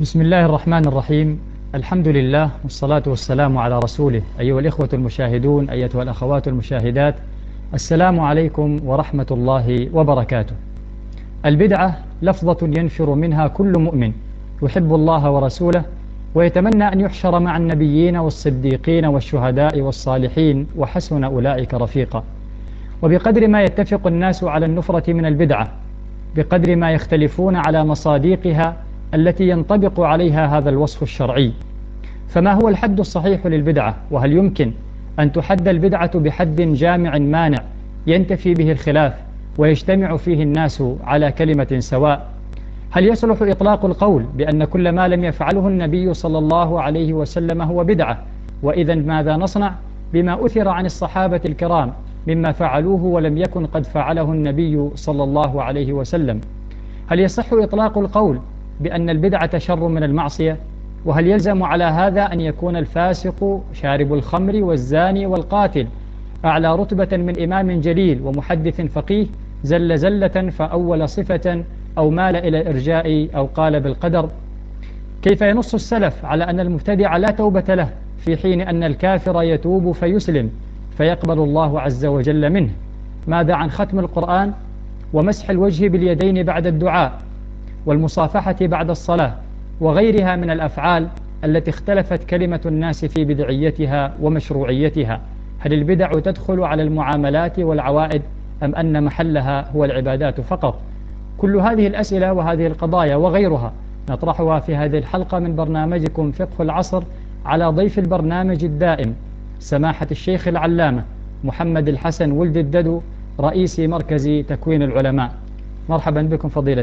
بسم الله الرحمن الرحيم الحمد لله والصلاة والسلام على رسوله أيها الإخوة المشاهدون أيتها الأخوات المشاهدات السلام عليكم ورحمة الله وبركاته البدعة لفظة ينفر منها كل مؤمن يحب الله ورسوله ويتمنى أن يحشر مع النبيين والصديقين والشهداء والصالحين وحسن أولئك رفيقا وبقدر ما يتفق الناس على النفرة من البدعة بقدر ما يختلفون على مصاديقها التي ينطبق عليها هذا الوصف الشرعي. فما هو الحد الصحيح للبدعة؟ وهل يمكن أن تحد البدعة بحد جامع مانع ينتفي به الخلاف ويجتمع فيه الناس على كلمة سواء؟ هل يصلح إطلاق القول بأن كل ما لم يفعله النبي صلى الله عليه وسلم هو بدعة؟ وإذا ماذا نصنع؟ بما أثر عن الصحابة الكرام مما فعلوه ولم يكن قد فعله النبي صلى الله عليه وسلم. هل يصح إطلاق القول بأن البدعة شر من المعصية؟ وهل يلزم على هذا أن يكون الفاسق شارب الخمر والزاني والقاتل؟ أعلى رتبة من إمام جليل ومحدث فقيه زل زلة فأول صفة أو مال إلى الإرجاء أو قال بالقدر. كيف ينص السلف على أن المبتدع لا توبة له في حين أن الكافر يتوب فيسلم فيقبل الله عز وجل منه؟ ماذا عن ختم القرآن؟ ومسح الوجه باليدين بعد الدعاء؟ والمصافحة بعد الصلاة وغيرها من الأفعال التي اختلفت كلمة الناس في بدعيتها ومشروعيتها. هل البدع تدخل على المعاملات والعوائد أم أن محلها هو العبادات فقط؟ كل هذه الأسئلة وهذه القضايا وغيرها نطرحها في هذه الحلقة من برنامجكم فقه العصر على ضيف البرنامج الدائم سماحة الشيخ العلامة محمد الحسن ولد الددو رئيس مركز تكوين العلماء. مرحبا بكم فضيلة